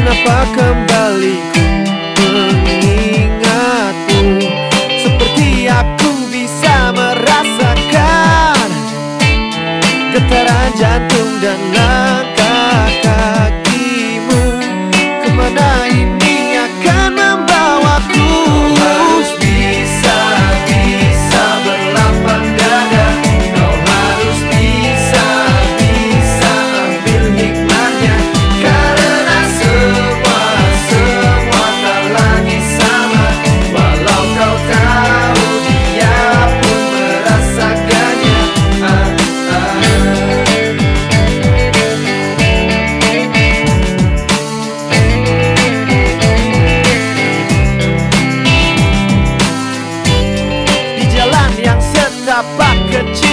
Kenapa kembali mengingatku Seperti aku bisa merasakan Getaran jantung dan nafas 같이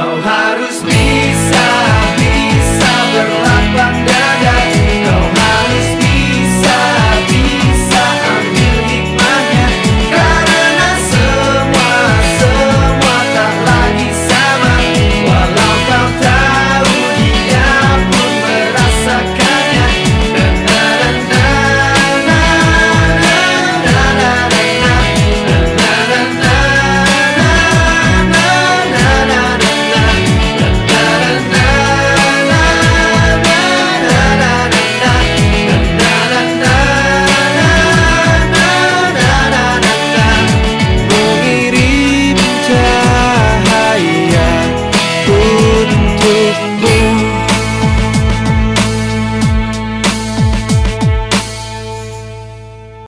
know how.